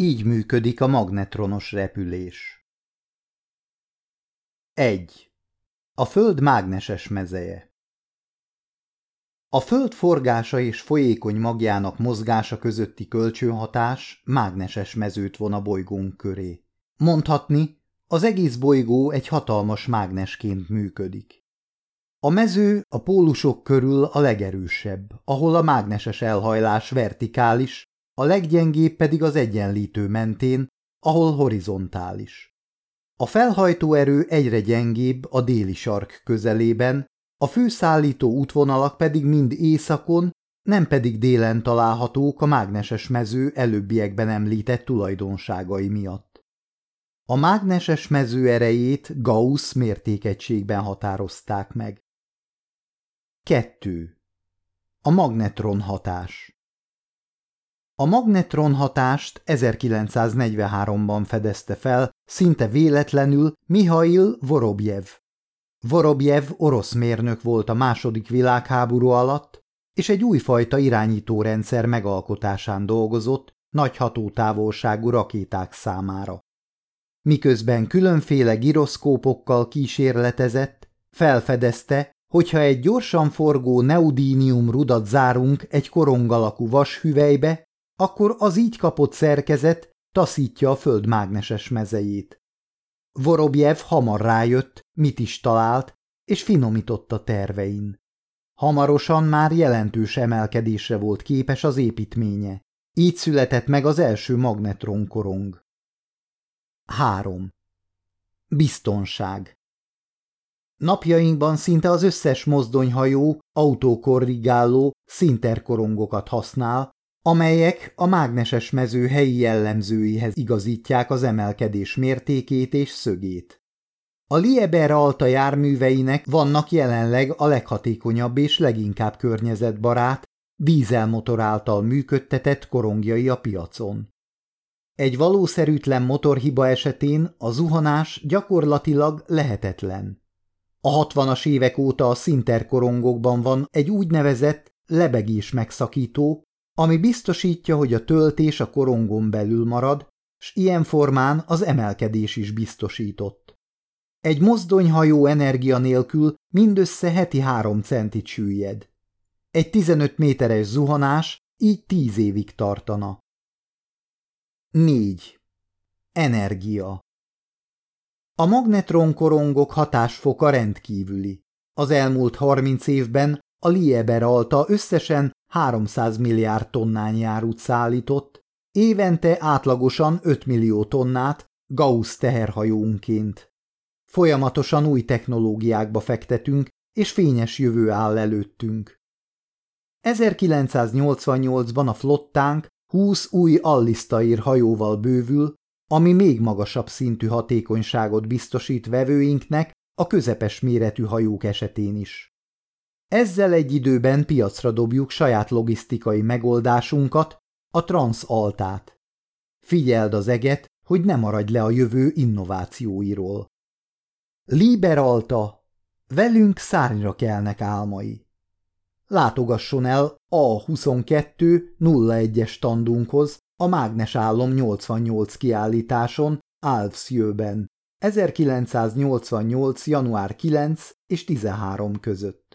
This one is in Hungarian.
Így működik a magnetronos repülés. 1. A Föld mágneses mezeje A Föld forgása és folyékony magjának mozgása közötti kölcsönhatás mágneses mezőt von a bolygónk köré. Mondhatni, az egész bolygó egy hatalmas mágnesként működik. A mező a pólusok körül a legerősebb, ahol a mágneses elhajlás vertikális, a leggyengébb pedig az egyenlítő mentén, ahol horizontális. A felhajtó erő egyre gyengébb a déli sark közelében, a főszállító útvonalak pedig mind északon, nem pedig délen találhatók a mágneses mező előbbiekben említett tulajdonságai miatt. A mágneses mező erejét Gauss mértékegységben határozták meg. 2. A magnetron hatás A magnetron hatást 1943-ban fedezte fel, szinte véletlenül Mihail Vorobjev. Vorobjev orosz mérnök volt a második világháború alatt, és egy újfajta irányítórendszer megalkotásán dolgozott nagy hatótávolságú rakéták számára. Miközben különféle giroszkópokkal kísérletezett, felfedezte, Hogyha egy gyorsan forgó neudínium rudat zárunk egy korong alakú vashüvelybe, akkor az így kapott szerkezet taszítja a föld mágneses mezejét. Vorobjev hamar rájött, mit is talált, és finomította tervein. Hamarosan már jelentős emelkedésre volt képes az építménye. Így született meg az első magnetronkorong. 3. Biztonság Napjainkban szinte az összes mozdonyhajó autókorrigáló szinterkorongokat használ, amelyek a mágneses mező helyi jellemzőihez igazítják az emelkedés mértékét és szögét. A Lieber Alta járműveinek vannak jelenleg a leghatékonyabb és leginkább környezetbarát, dízelmotor által működtetett korongjai a piacon. Egy valószerűtlen motorhiba esetén a zuhanás gyakorlatilag lehetetlen. A hatvanas évek óta a szinterkorongokban van egy úgynevezett lebegés megszakító, ami biztosítja, hogy a töltés a korongon belül marad, s ilyen formán az emelkedés is biztosított. Egy mozdonyhajó energia nélkül mindössze heti három centit süllyed. Egy 15 méteres zuhanás így tíz évig tartana. 4. Energia a magnetronkorongok hatásfoka rendkívüli. Az elmúlt 30 évben a Lieber alta összesen 300 milliárd tonnányi árut szállított, évente átlagosan 5 millió tonnát Gauss teherhajónként. Folyamatosan új technológiákba fektetünk, és fényes jövő áll előttünk. 1988-ban a flottánk 20 új Allistair hajóval bővül, ami még magasabb szintű hatékonyságot biztosít vevőinknek a közepes méretű hajók esetén is. Ezzel egy időben piacra dobjuk saját logisztikai megoldásunkat, a Transaltát. Figyeld az eget, hogy ne maradj le a jövő innovációiról. Liberalta, velünk szárnyra kelnek álmai. Látogasson el a 22 01-es standunkhoz, a Mágnes Álom 88 kiállításon Alvsjöben 1988. január 9 és 13 között.